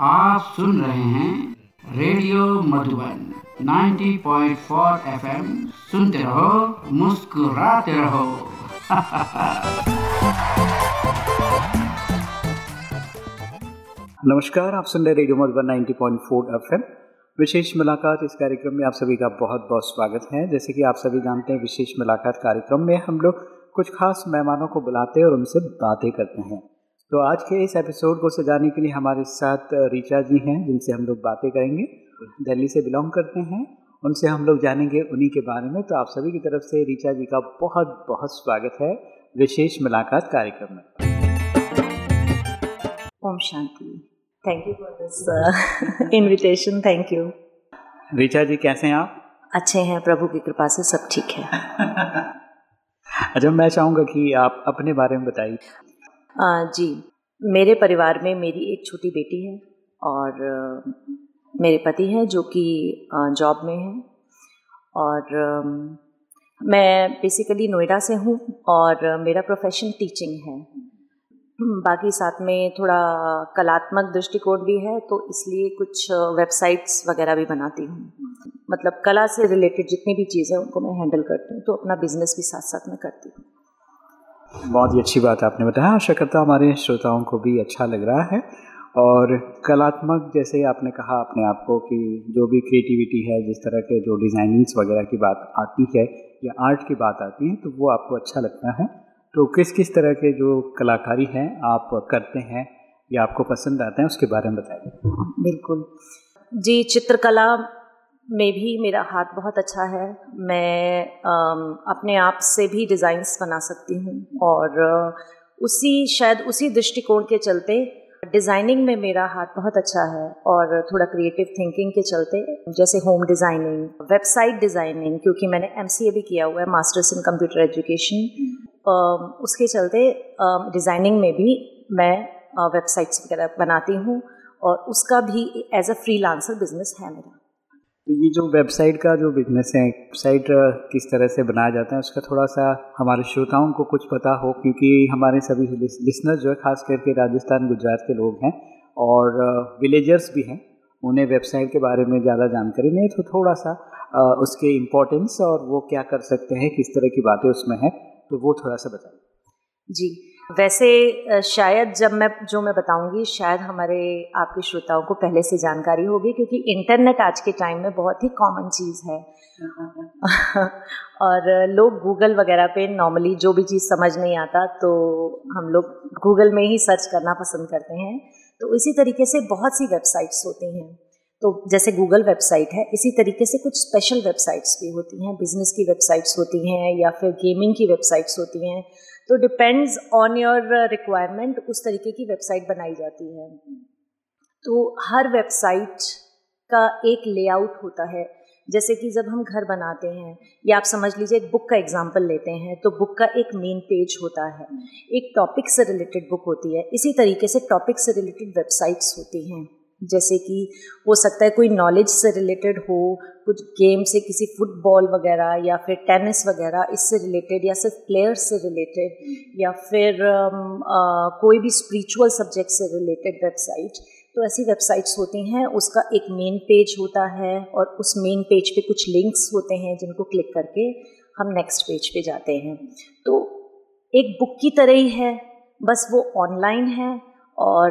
आप सुन रहे हैं रेडियो मधुबन 90.4 एफएम। सुनते रहो, मुस्कुराते रहो। नमस्कार, आप सुन रहे रेडियो मधुबन 90.4 एफएम। विशेष मुलाकात इस कार्यक्रम में आप सभी का बहुत बहुत स्वागत है। जैसे कि आप सभी जानते हैं, विशेष मुलाकात कार्यक्रम में हम लोग कुछ खास मेहमानों को बुलाते हैं और उनसे बातें करते हैं। तो आज के इस एपिसोड को सजाने के लिए हमारे साथ रीचा जी हैं जिनसे हम लोग बातें करेंगे। दिल्ली से बिलोंग करते हैं। उनसे हम लोग जानेंगे उन्हीं के बारे में। तो आप सभी की तरफ़ से रीचा जी का बहुत बहुत स्वागत है विशेष मुलाकात कार्यक्रम में। ओम शांति। Thank you for this invitation thank you Richa ji कैसे हैं आप? अच्छे हैं प्रभु की कृपा से सब ठीक है। अच्छा मैं चाहूँगा कि आप अपने बारे में बताइए। जी, मेरे परिवार में मेरी एक छोटी बेटी है और मेरे पति हैं जो कि जॉब में हैं और मैं बेसिकली नोएडा से हूँ और मेरा प्रोफेशन टीचिंग है। बाकी साथ में थोड़ा कलात्मक दृष्टिकोण भी है तो इसलिए कुछ वेबसाइट्स वगैरह भी बनाती हूँ। मतलब कला से रिलेटेड जितनी भी चीज़ें उनको मैं हैंडल करती हूँ तो अपना बिज़नेस भी साथ साथ में करती हूँ। बहुत ही अच्छी बात आपने बताया। आशा करता हमारे श्रोताओं को भी अच्छा लग रहा है। और कलात्मक जैसे आपने कहा अपने आप को कि जो भी क्रिएटिविटी है, जिस तरह के जो डिज़ाइनिंग्स वगैरह की बात आती है या आर्ट की बात आती है तो वो आपको अच्छा लगता है। तो किस किस तरह के जो कलाकारी हैं आप करते हैं या आपको पसंद आते हैं, उसके बारे में बताइए। बिल्कुल। जी, चित्रकला में भी मेरा हाथ बहुत अच्छा है। मैं अपने आप से भी डिज़ाइंस बना सकती हूँ और उसी, शायद उसी दृष्टिकोण के चलते डिज़ाइनिंग में मेरा हाथ बहुत अच्छा है और थोड़ा क्रिएटिव थिंकिंग के चलते, जैसे होम डिज़ाइनिंग वेबसाइट डिज़ाइनिंग क्योंकि मैंने एमसीए भी किया हुआ है मास्टर्स इन कंप्यूटर एजुकेशन उसके चलते डिज़ाइनिंग में भी मैं वेबसाइट्स वगैरह बनाती हूँ और उसका भी एज अ फ्रीलांसर बिज़नेस है मेरा। तो ये जो वेबसाइट का जो बिज़नेस है वेबसाइट किस तरह से बनाया जाता है, उसका थोड़ा सा हमारे श्रोताओं को कुछ पता हो, क्योंकि हमारे सभी लिसनर जो है, खास करके राजस्थान, गुजरात के लोग हैं और विलेजर्स भी हैं, उन्हें वेबसाइट के बारे में ज़्यादा जानकारी नहीं तो थोड़ा सा उसके इम्पोर्टेंस और वो क्या कर सकते हैं, किस तरह की बातें उसमें हैं तो वो थोड़ा सा बताइए। जी वैसे शायद जब मैं, जो मैं बताऊँगी, शायद हमारे, आपके श्रोताओं को पहले से जानकारी होगी, क्योंकि इंटरनेट आज के टाइम में बहुत ही कॉमन चीज़ है। और लोग गूगल वगैरह पे नॉर्मली जो भी चीज़ समझ नहीं आता तो हम लोग गूगल में ही सर्च करना पसंद करते हैं। तो इसी तरीके से बहुत सी वेबसाइट्स होती हैं। तो जैसे गूगल वेबसाइट है, इसी तरीके से कुछ स्पेशल वेबसाइट्स भी होती हैं। बिज़नेस की वेबसाइट्स होती हैं, या फिर गेमिंग की वेबसाइट्स होती हैं। तो डिपेंड्स ऑन योर रिक्वायरमेंट उस तरीके की वेबसाइट बनाई जाती है। तो हर वेबसाइट का एक लेआउट होता है। जैसे कि जब हम घर बनाते हैं, या आप समझ लीजिए एक बुक का एग्ज़ाम्पल लेते हैं तो बुक का एक मेन पेज होता है। एक टॉपिक से रिलेटेड बुक होती है। इसी तरीके से टॉपिक से रिलेटेड वेबसाइट्स होती हैं। जैसे कि हो सकता है कोई नॉलेज से रिलेटेड हो कुछ गेम से किसी फुटबॉल वगैरह या फिर टेनिस वगैरह इससे रिलेटेड या सिर्फ़ प्लेयर्स से रिलेटेड या फिर आ, कोई भी स्पिरिचुअल सब्जेक्ट से रिलेटेड वेबसाइट तो ऐसी वेबसाइट्स होती हैं उसका एक मेन पेज होता है और उस मेन पेज पे कुछ लिंक्स होते हैं जिनको क्लिक करके हम नेक्स्ट पेज पे जाते हैं। तो एक बुक की तरह ही है बस वो ऑनलाइन है और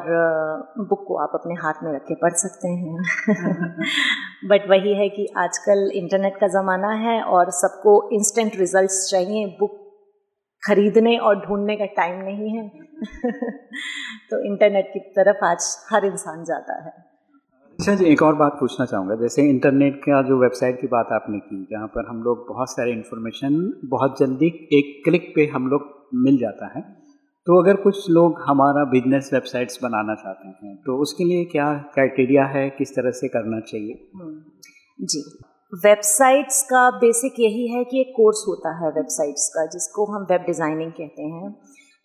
बुक को आप अपने हाथ में रख के पढ़ सकते हैं। बट वही है कि आजकल इंटरनेट का ज़माना है और सबको इंस्टेंट रिजल्ट्स चाहिए बुक खरीदने और ढूँढने का टाइम नहीं है। तो इंटरनेट की तरफ़ आज हर इंसान जाता है। अच्छा जी एक और बात पूछना चाहूँगा। जैसे इंटरनेट का जो वेबसाइट की बात आपने की जहाँ पर हम लोग बहुत सारे इन्फॉर्मेशन बहुत जल्दी एक क्लिक पे हम लोग मिल जाता है। तो अगर कुछ लोग हमारा बिज़नेस वेबसाइट्स बनाना चाहते हैं तो उसके लिए क्या क्राइटेरिया है? किस तरह से करना चाहिए? हम्म, जी। वेबसाइट्स का बेसिक यही है कि एक कोर्स होता है वेबसाइट्स का जिसको हम वेब डिज़ाइनिंग कहते हैं।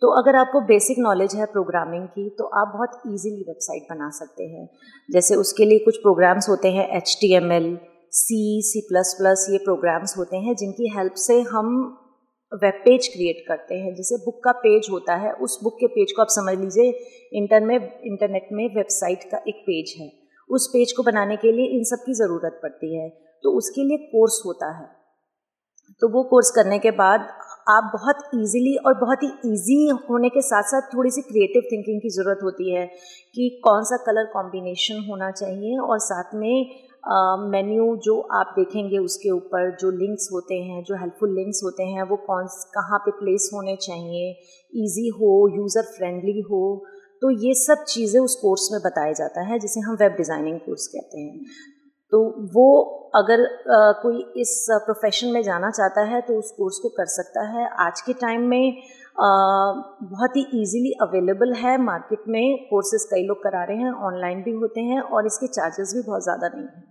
तो अगर आपको बेसिक नॉलेज है प्रोग्रामिंग की तो आप बहुत इजीली वेबसाइट बना सकते हैं। जैसे उसके लिए कुछ प्रोग्राम्स होते हैं H T M L C C plus plus ये प्रोग्राम्स होते हैं जिनकी हेल्प से हम वेब पेज क्रिएट करते हैं। जैसे बुक का पेज होता है, उस बुक के पेज को आप समझ लीजिए इंटर में इंटरनेट में वेबसाइट का एक पेज है। उस पेज को बनाने के लिए इन सब की ज़रूरत पड़ती है। तो उसके लिए कोर्स होता है। तो वो कोर्स करने के बाद आप बहुत इजीली और बहुत ही इजी होने के साथ साथ थोड़ी सी क्रिएटिव थिंकिंग की ज़रूरत होती है कि कौन सा कलर कॉम्बिनेशन होना चाहिए और साथ में मेन्यू uh, जो आप देखेंगे उसके ऊपर जो लिंक्स होते हैं जो हेल्पफुल लिंक्स होते हैं वो कौन कहाँ पे प्लेस होने चाहिए इजी हो यूज़र फ्रेंडली हो तो ये सब चीज़ें उस कोर्स में बताया जाता है जिसे हम वेब डिज़ाइनिंग कोर्स कहते हैं। तो वो अगर आ, कोई इस प्रोफेशन में जाना चाहता है तो उस कोर्स को कर सकता है। आज के टाइम में आ, बहुत ही इजीली अवेलेबल है मार्केट में कोर्सेज कई लोग करा रहे हैं ऑनलाइन भी होते हैं और इसके चार्जेस भी बहुत ज़्यादा नहीं हैं।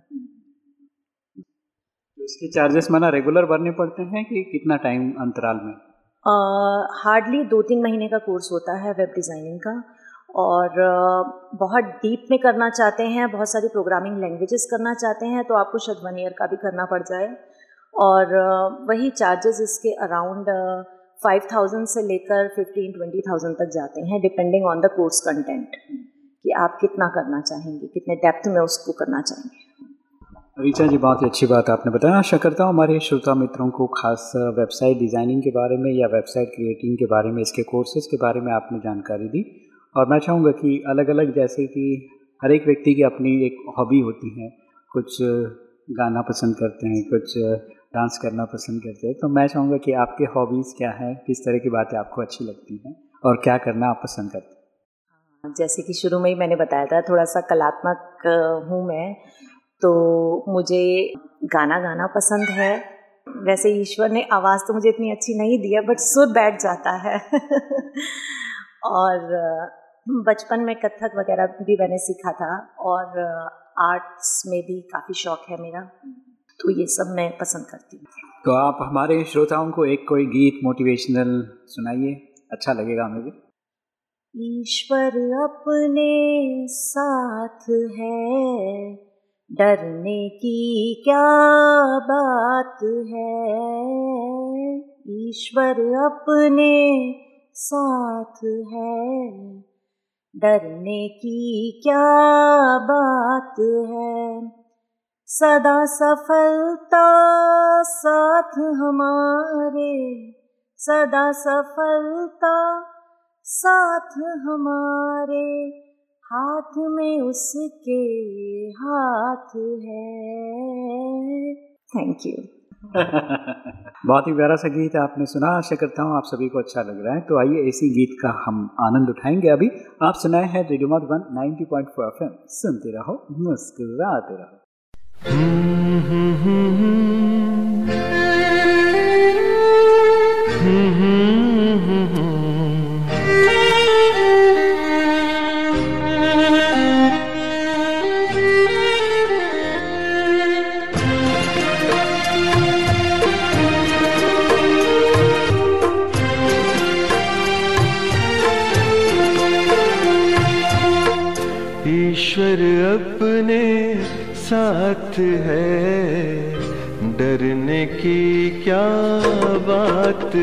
इसके चार्जेस माना रेगुलर भरने पड़ते हैं कि कितना टाइम अंतराल में? हार्डली दो तीन महीने का कोर्स होता है वेब डिज़ाइनिंग का और बहुत डीप में करना चाहते हैं, बहुत सारी प्रोग्रामिंग लैंग्वेजेस करना चाहते हैं तो आपको शायद वन ईयर का भी करना पड़ जाए। और वही चार्जेस इसके अराउंड फाइव थाउज़ेंड से लेकर फिफ्टीन ट्वेंटी थाउज़ेंड तक जाते हैं depending on the course content कि आप कितना करना चाहेंगे, कितने डेप्थ में उसको करना चाहेंगे। रीचा जी बहुत ही अच्छी बात आपने बताया। आशा करता हूँ हमारे श्रोता मित्रों को खास वेबसाइट डिज़ाइनिंग के बारे में या वेबसाइट क्रिएटिंग के बारे में इसके कोर्सेज के बारे में आपने जानकारी दी। और मैं चाहूँगा कि अलग अलग जैसे कि हर एक व्यक्ति की अपनी एक हॉबी होती है। कुछ गाना पसंद करते हैं कुछ डांस करना पसंद करते हैं। तो मैं चाहूँगा कि आपके हॉबीज़ क्या हैं? किस तरह की बातें आपको अच्छी लगती हैं? और क्या करना आप पसंद करते हाँ, जैसे कि शुरू में ही मैंने बताया था थोड़ा सा कलात्मक हूँ मैं। तो मुझे गाना गाना पसंद है। वैसे ईश्वर ने आवाज़ तो मुझे इतनी अच्छी नहीं दी है बट सुर बैठ जाता है। और बचपन में कथक वगैरह भी मैंने सीखा था और आर्ट्स में भी काफ़ी शौक है मेरा। तो ये सब मैं पसंद करती हूँ। तो आप हमारे श्रोताओं को एक कोई गीत मोटिवेशनल सुनाइए। अच्छा लगेगा हमें भी। ईश्वर अपने साथ है। डरने की क्या बात है? ईश्वर अपने साथ है। डरने की क्या बात है? सदा सफलता साथ हमारे। सदा सफलता साथ हमारे। हाथ में उसके हाथ है। थैंक यू बहुत ही प्यारा सा गीत आपने सुना। आशा करता हूँ आप सभी को अच्छा लग रहा है। तो आइए इसी गीत का हम आनंद उठाएँगे। अभी आप सुनाए हैं रेडियो मधुबन 90.4 एफएम। सुनते रहो मुस्कुराते रहो।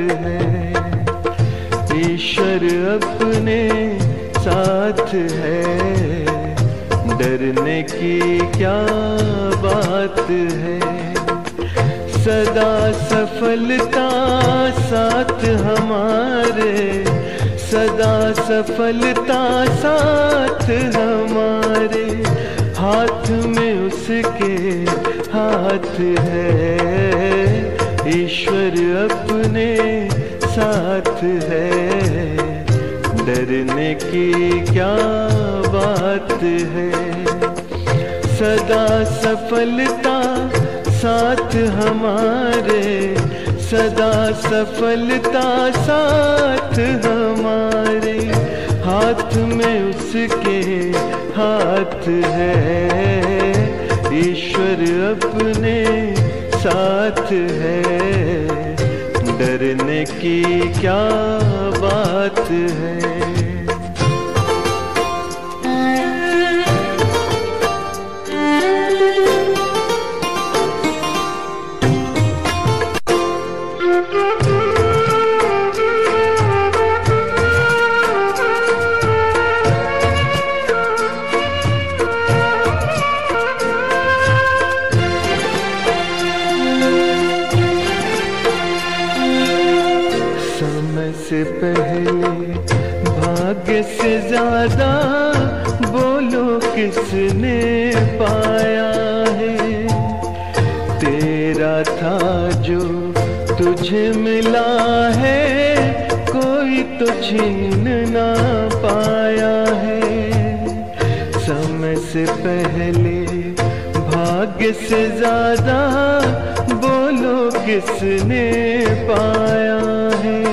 है। ईश्वर अपने साथ है। डरने की क्या बात है? सदा सफलता साथ हमारे। सदा सफलता साथ हमारे। हाथ में उसके हाथ है। ईश्वर अपने साथ है। डरने की क्या बात है? सदा सफलता साथ हमारे। सदा सफलता साथ हमारे। हाथ में उसके हाथ है। ईश्वर अपने साथ है। डरने की क्या बात है? पहले, भाग्य से ज़्यादा बोलो किसने पाया है?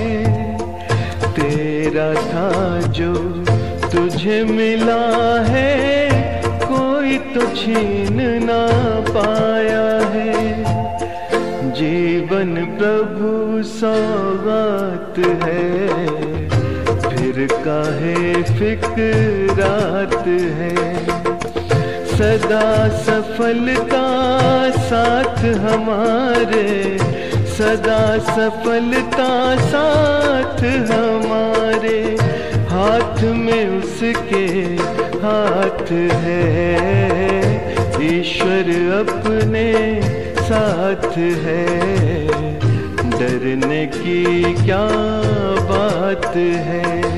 तेरा था जो तुझे मिला है, कोई तो छीन ना पाया है। जीवन प्रभु सौगात है। फिर काहे फिक्रात है? सदा सफलता साथ हमारे। सदा सफलता साथ हमारे। हाथ में उसके हाथ है। ईश्वर अपने साथ है। डरने की क्या बात है?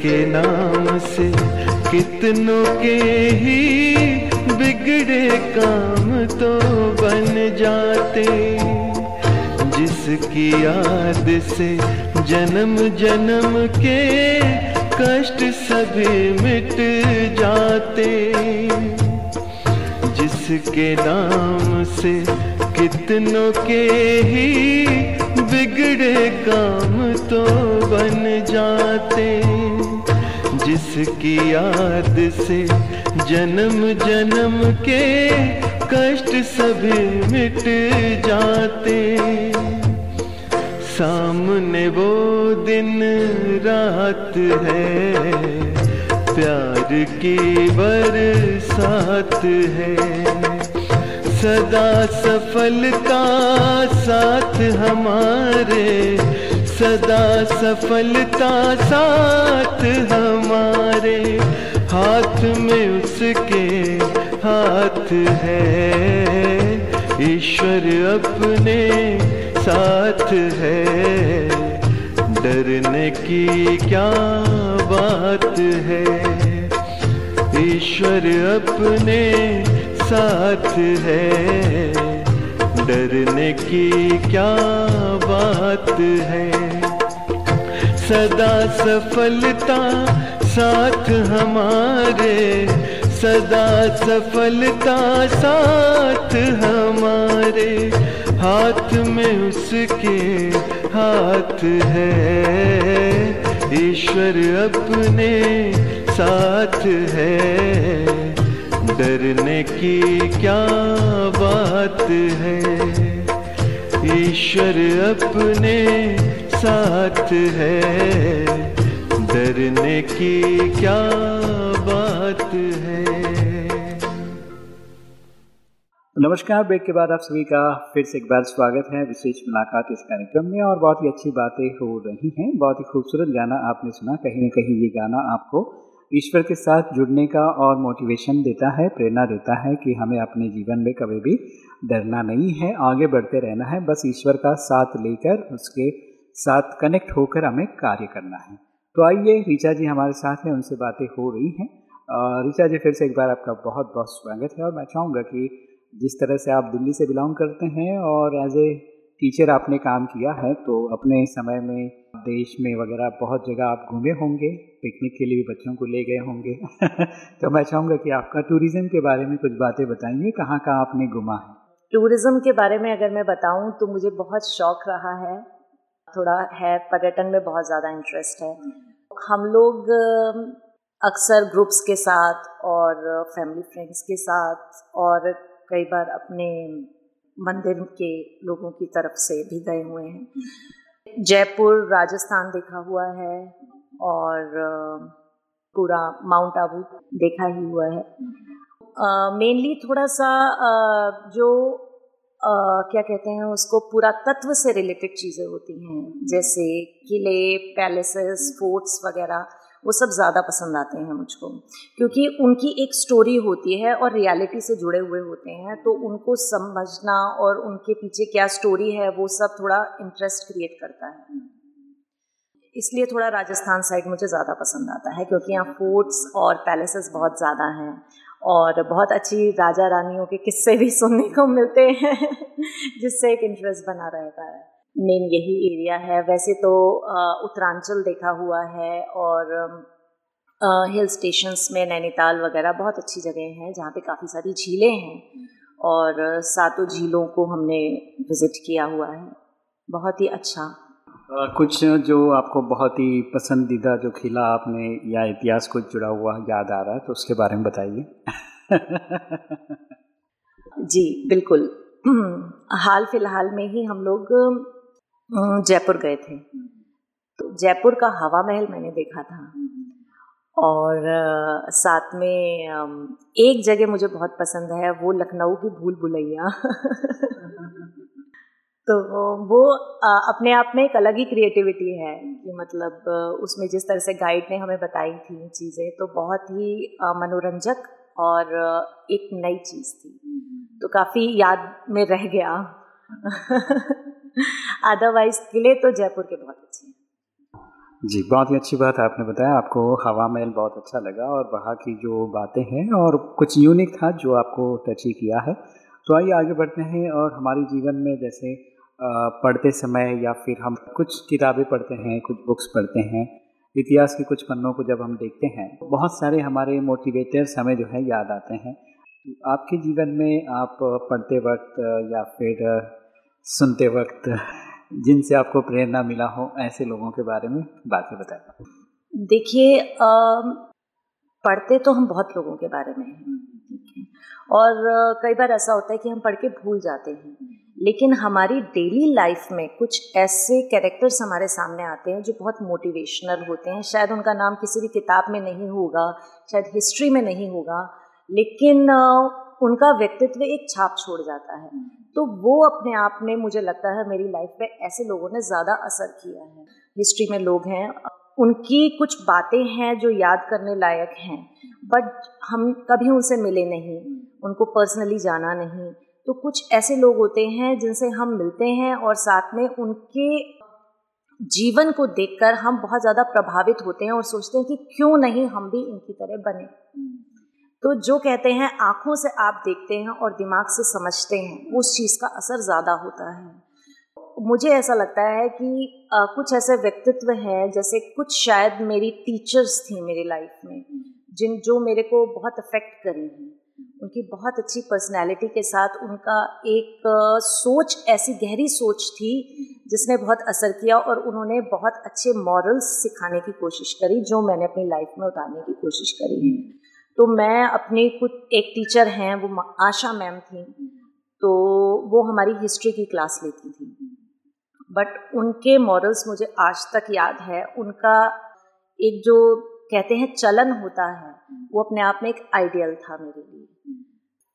जिसके नाम से कितनों के ही बिगड़े काम तो बन जाते। जिसकी याद से जन्म जन्म के कष्ट सभी मिट जाते। जिसके नाम से कितनों के ही बिगड़े काम तो बन जाते, जिसकी याद से जन्म जन्म के कष्ट सभी मिट जाते। सामने वो दिन रात है, प्यार की बरसात है। सदा सफलता साथ हमारे। सदा सफलता साथ हमारे। हाथ में उसके हाथ है। ईश्वर अपने साथ है। डरने की क्या बात है? ईश्वर अपने साथ है। डरने की क्या बात है? सदा सफलता साथ हमारे। सदा सफलता साथ हमारे। हाथ में उसके हाथ है। ईश्वर अपने साथ है। डरने की क्या बात है? ईश्वर अपने साथ है। डरने की क्या बात है? नमस्कार, ब्रेक के बाद आप सभी का फिर से एक बार स्वागत है विशेष मुलाकात इस कार्यक्रम में और बहुत ही अच्छी बातें हो रही हैं। बहुत ही खूबसूरत गाना आपने सुना। कहीं ना कहीं ये गाना आपको ईश्वर के साथ जुड़ने का और मोटिवेशन देता है, प्रेरणा देता है कि हमें अपने जीवन में कभी भी डरना नहीं है, आगे बढ़ते रहना है। बस ईश्वर का साथ लेकर, उसके साथ कनेक्ट होकर हमें कार्य करना है। तो आइए, रीचा जी हमारे साथ हैं, उनसे बातें हो रही हैं। रीचा जी, फिर से एक बार आपका बहुत बहुत स्वागत है और मैं चाहूँगा कि जिस तरह से आप दिल्ली से बिलोंग करते हैं और एज ए टीचर आपने काम किया है तो अपने समय में देश में वगैरह बहुत जगह आप घूमे होंगे पिकनिक के लिए भी बच्चों को ले गए होंगे। तो मैं चाहूँगा कि आपका टूरिज़्म के बारे में कुछ बातें बताइए कहाँ कहाँ आपने घुमा है? टूरिज़्म के बारे में अगर मैं बताऊँ तो मुझे बहुत शौक रहा है। थोड़ा है, पर्यटन में बहुत ज़्यादा इंटरेस्ट है। हम लोग, अक्सर ग्रुप्स के साथ और फैमिली फ्रेंड्स के साथ और कई बार अपने मंदिर के लोगों की तरफ़ से भी गए हुए हैं। जयपुर राजस्थान देखा हुआ है और पूरा माउंट आबू देखा ही हुआ है। मेनली uh, थोड़ा सा uh, जो uh, क्या कहते हैं उसको पूरा तत्व से रिलेटेड चीज़ें होती हैं जैसे किले पैलेसेस फोर्ट्स वगैरह। वो सब ज़्यादा पसंद आते हैं मुझको। क्योंकि उनकी एक स्टोरी होती है और रियलिटी से जुड़े हुए होते हैं तो उनको समझना और उनके पीछे क्या स्टोरी है, वो सब थोड़ा इंटरेस्ट क्रिएट करता है। इसलिए थोड़ा राजस्थान साइड मुझे ज़्यादा पसंद आता है, क्योंकि यहाँ फोर्ट्स और पैलेसेस बहुत ज़्यादा हैं और बहुत अच्छी राजा रानियों के किस्से भी सुनने को मिलते हैं, जिससे एक इंटरेस्ट बना रहता है। मेन यही एरिया है। वैसे तो उत्तरांचल देखा हुआ है और हिल स्टेशंस में नैनीताल वगैरह बहुत अच्छी जगह हैं जहाँ पे काफ़ी सारी झीलें हैं और सातों झीलों को हमने विज़िट किया हुआ है। बहुत ही अच्छा। आ, कुछ जो आपको बहुत ही पसंदीदा जो खिला आपने या इतिहास को जुड़ा हुआ याद आ रहा है तो उसके बारे में बताइए। जी बिल्कुल। हाल फ़िलहाल में ही हम लोग जयपुर गए थे। तो जयपुर का हवा महल मैंने देखा था। और साथ में एक जगह मुझे बहुत पसंद है, वो लखनऊ की भूल भुलैया। तो वो अपने आप में एक अलग ही क्रिएटिविटी है कि मतलब उसमें जिस तरह से गाइड ने हमें बताई थी चीज़ें तो बहुत ही मनोरंजक और एक नई चीज़ थी। तो काफ़ी याद में रह गया। अदरवाइज़ किले तो जयपुर के बहुत अच्छे हैं। जी, बहुत ही अच्छी बात आपने बताया। आपको हवा महल बहुत अच्छा लगा और वहाँ की जो बातें हैं और कुछ यूनिक था जो आपको टच ही किया है। तो आइए आगे बढ़ते हैं और हमारे जीवन में जैसे पढ़ते समय या फिर हम कुछ किताबें पढ़ते हैं, कुछ बुक्स पढ़ते हैं, इतिहास के कुछ पन्नों को जब हम देखते हैं, बहुत सारे हमारे मोटिवेटर्स हमें जो है याद आते हैं। आपके जीवन में आप पढ़ते वक्त या फिर सुनते वक्त जिनसे आपको प्रेरणा मिला हो, ऐसे लोगों के बारे में बातें बताएँ। देखिए पढ़ते तो हम बहुत लोगों के बारे में हैं और, कई बार ऐसा होता है कि हम पढ़ के भूल जाते हैं। लेकिन हमारी डेली लाइफ में कुछ ऐसे कैरेक्टर्स हमारे सामने आते हैं जो बहुत मोटिवेशनल होते हैं। शायद उनका नाम किसी भी किताब में नहीं होगा, शायद हिस्ट्री में नहीं होगा। लेकिन उनका व्यक्तित्व एक छाप छोड़ जाता है। तो वो अपने आप में मुझे लगता है मेरी लाइफ पे ऐसे लोगों ने ज़्यादा असर किया है। हिस्ट्री में लोग हैं, उनकी कुछ बातें हैं जो याद करने लायक हैं बट हम कभी उनसे मिले नहीं, उनको पर्सनली जाना नहीं। तो कुछ ऐसे लोग होते हैं जिनसे हम मिलते हैं और साथ में उनके जीवन को देखकर हम बहुत ज़्यादा प्रभावित होते हैं और सोचते हैं कि क्यों नहीं हम भी इनकी तरह बने। तो जो कहते हैं आँखों से आप देखते हैं और दिमाग से समझते हैं उस चीज़ का असर ज़्यादा होता है। मुझे ऐसा लगता है कि आ, कुछ ऐसे व्यक्तित्व हैं जैसे कुछ शायद मेरी टीचर्स थी मेरी लाइफ में जिन जो मेरे को बहुत अफेक्ट करी हैं। उनकी बहुत अच्छी पर्सनैलिटी के साथ उनका एक सोच ऐसी गहरी सोच थी जिसने बहुत असर किया और उन्होंने बहुत अच्छे मॉरल्स सिखाने की कोशिश करी जो मैंने अपनी लाइफ में उतारने की कोशिश करी है। तो मैं अपनी कुछ एक टीचर हैं, वो आशा मैम थी। तो वो हमारी हिस्ट्री की क्लास लेती थी। बट उनके मॉरल्स मुझे आज तक याद है। उनका एक जो कहते हैं चलन होता है, वो अपने आप में एक आइडियल था मेरे लिए।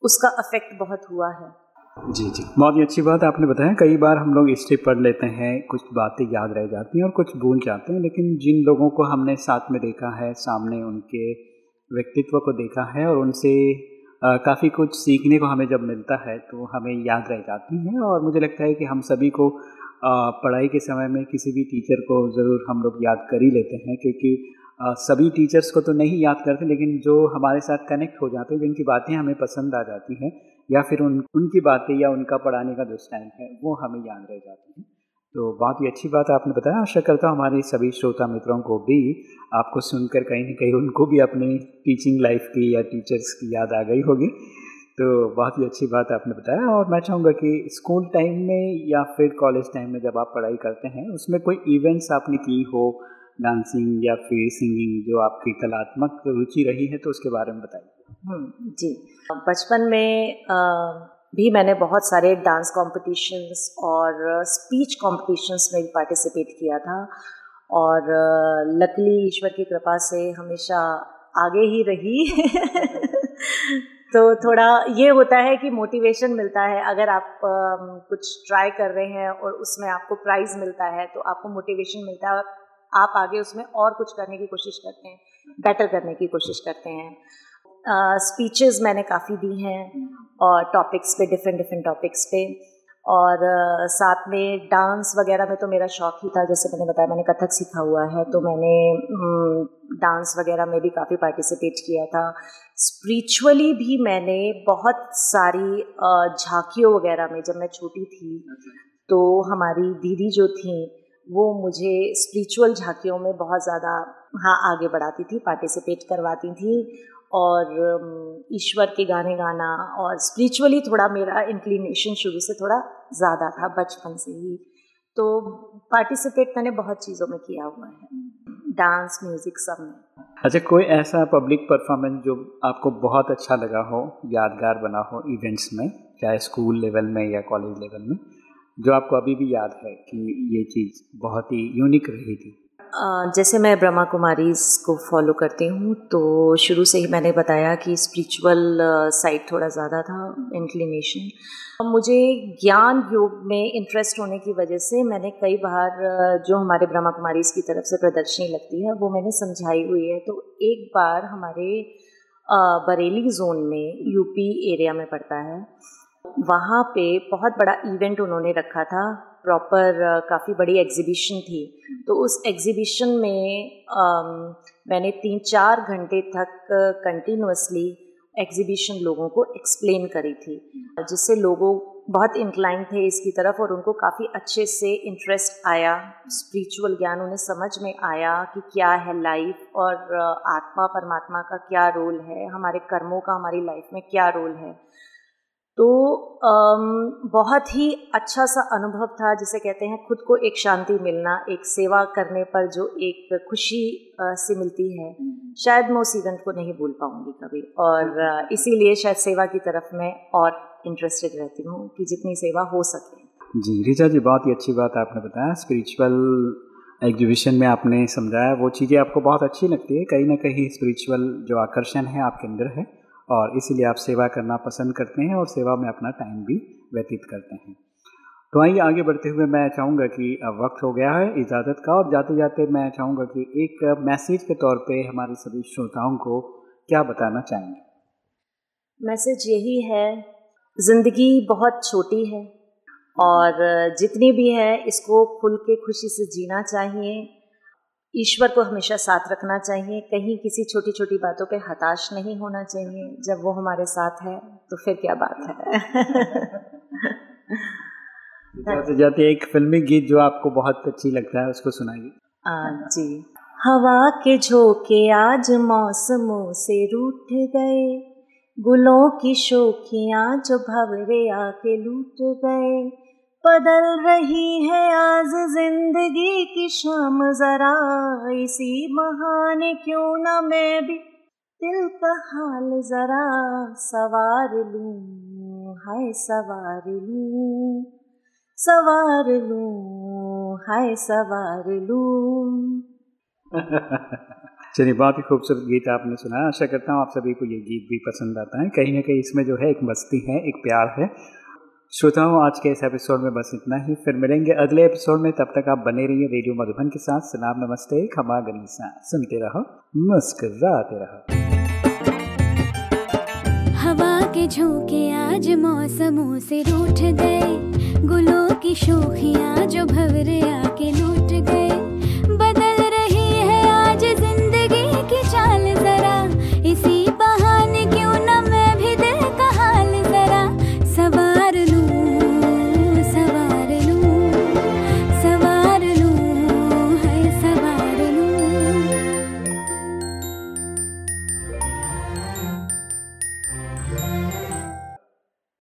उसका अफेक्ट बहुत हुआ है। जी जी। बहुत ही अच्छी बात आपने बताया। कई बार हम लोग हिस्ट्री पढ़ लेते हैं, कुछ बातें याद रह जाती हैं और कुछ भूल जाते हैं, लेकिन जिन लोगों को हमने साथ में देखा है, सामने उनके व्यक्तित्व को देखा है और उनसे काफ़ी कुछ सीखने को हमें जब मिलता है तो हमें याद रह जाती हैं और मुझे लगता है कि हम सभी को पढ़ाई के समय में किसी भी टीचर को ज़रूर हम लोग याद कर ही लेते हैं क्योंकि सभी टीचर्स को तो नहीं याद करते लेकिन जो हमारे साथ कनेक्ट हो जाते हैं, जिनकी बातें हमें पसंद आ जाती हैं या फिर उन, उनकी बातें या उनका पढ़ाने का जो स्टाइल है, वो हमें याद रह जाती है। तो बहुत ही अच्छी बात आपने बताया। आशा करता हूँ हमारे सभी श्रोता मित्रों को भी आपको सुनकर कहीं ना कहीं उनको भी अपनी टीचिंग लाइफ की या टीचर्स की याद आ गई होगी। तो बहुत ही अच्छी बात आपने बताया और मैं चाहूँगा कि स्कूल टाइम में या फिर कॉलेज टाइम में जब आप पढ़ाई करते हैं उसमें कोई इवेंट्स आपने की हो डांसिंग या फिर सिंगिंग जो आपकी कलात्मक रुचि रही है तो उसके बारे में बताइए। हम्म, जी। बचपन में भी मैंने बहुत सारे डांस कॉम्पिटिशन्स और स्पीच कॉम्पिटिशन्स में पार्टिसिपेट किया था। और लकली ईश्वर की कृपा से हमेशा आगे ही रही। तो थोड़ा ये होता है कि मोटिवेशन मिलता है। अगर आप कुछ ट्राई कर रहे हैं और उसमें आपको प्राइज़ मिलता है तो आपको मोटिवेशन मिलता है। आप आगे उसमें और कुछ करने की कोशिश करते हैं बेटर करने की कोशिश करते हैं। स्पीचेस uh, मैंने काफ़ी दी हैं और टॉपिक्स पे डिफरेंट डिफरेंट टॉपिक्स पे। और uh, साथ में डांस वगैरह में तो मेरा शौक ही था जैसे मैंने बताया मैंने कथक सीखा हुआ है तो मैंने डांस वगैरह में भी काफ़ी पार्टिसिपेट किया था। स्पिरिचुअली भी मैंने बहुत सारी झांकियों वगैरह में जब मैं छोटी थी तो हमारी दीदी जो थी वो मुझे स्पिरिचुअल झांकियों में बहुत ज़्यादा हाँ आगे बढ़ाती थी पार्टिसिपेट करवाती थी। और ईश्वर के गाने गाना और स्पिरिचुअली थोड़ा मेरा इंक्लिनेशन शुरू से थोड़ा ज़्यादा था बचपन से ही। तो पार्टिसिपेट मैंने बहुत चीज़ों में किया हुआ है। डांस म्यूज़िक सब में। अच्छा कोई ऐसा पब्लिक परफॉर्मेंस जो आपको बहुत अच्छा लगा हो, यादगार बना हो इवेंट्स में, चाहे स्कूल लेवल में या कॉलेज लेवल में, जो आपको अभी भी याद है कि ये चीज़ बहुत ही यूनिक रही थी? जैसे मैं ब्रह्मा कुमारी को फॉलो करती हूँ तो शुरू से ही मैंने बताया कि स्पिरिचुअल साइड थोड़ा ज़्यादा था इंक्लिनेशन मुझे ज्ञान योग में इंटरेस्ट होने की वजह से मैंने कई बार जो हमारे ब्रह्मा कुमारी की तरफ़ से प्रदर्शनी लगती है, वो मैंने समझाई हुई है। तो एक बार हमारे बरेली जोन में यूपी एरिया में पड़ता है, वहाँ पे बहुत बड़ा इवेंट उन्होंने रखा था। प्रॉपर काफ़ी बड़ी एग्जीबिशन थी। तो उस एग्जीबिशन में आम, मैंने तीन चार घंटे तक कंटिन्यूसली एग्जीबिशन लोगों को एक्सप्लेन करी थी। जिससे लोगों बहुत इंक्लाइन थे इसकी तरफ़ और उनको काफ़ी अच्छे से इंटरेस्ट आया। स्पिरिचुअल ज्ञान उन्हें समझ में आया कि क्या है लाइफ और आत्मा परमात्मा का क्या रोल है हमारे कर्मों का हमारी लाइफ में क्या रोल है। तो बहुत ही अच्छा सा अनुभव था जिसे कहते हैं खुद को एक शांति मिलना एक सेवा करने पर जो एक खुशी से मिलती है। शायद मैं उस इवेंट को नहीं भूल पाऊँगी कभी। और इसीलिए शायद सेवा की तरफ़ मैं और इंटरेस्टेड रहती हूँ कि जितनी सेवा हो सके। जी रिचा जी बहुत ही अच्छी बात आपने बताया। स्पिरिचुअल एग्जीबिशन में आपने समझाया। वो चीज़ें आपको बहुत अच्छी लगती है। कहीं ना कहीं स्पिरिचुअल जो आकर्षण है आपके अंदर है। और इसीलिए आप सेवा करना पसंद करते हैं और सेवा में अपना टाइम भी व्यतीत करते हैं। तो आइए आगे बढ़ते हुए मैं चाहूँगा कि अब वक्त हो गया है इजाज़त का और जाते जाते मैं चाहूँगा कि एक मैसेज के तौर पे हमारे सभी श्रोताओं को क्या बताना चाहेंगे? मैसेज यही है, ज़िंदगी बहुत छोटी है और जितनी भी है इसको खुल के खुशी से जीना चाहिए। ईश्वर को हमेशा साथ रखना चाहिए। कहीं किसी छोटी छोटी बातों पे हताश नहीं होना चाहिए। जब वो हमारे साथ है तो फिर क्या बात है? जाते जाते एक फिल्मी गीत जो आपको बहुत अच्छी लगता है उसको सुनाइए। जी। हवा के झोंके आज मौसमों से रूठ गए। गुलों की शोखियाँ जो भवरे आके लूट गए। बदल रही है आज ज़िंदगी की शाम। जरा इसी बहाने क्यों ना मैं भी दिल का हाल जरा सवार लूँ? हाय, सवार लूँ? सवार लूँ? हाय, सवार लूँ? चलिए, बहुत ही खूबसूरत गीत आपने सुना आशा करता हूँ आप सभी को ये गीत भी पसंद आता है। कहीं ना कहीं इसमें जो है एक मस्ती है, एक प्यार है। श्रोताओं, आज के इस एपिसोड में बस इतना ही। फिर मिलेंगे अगले एपिसोड में। तब तक आप बने रहिए रेडियो मधुबन के साथ। सलाम, नमस्ते। खमा गनीसा। सुनते रहो मुस्कते रहो। हवा के झोंके आज मौसमों से रूठ गए। गुलों की शोखियाँ जो भवरे आके लूट गए।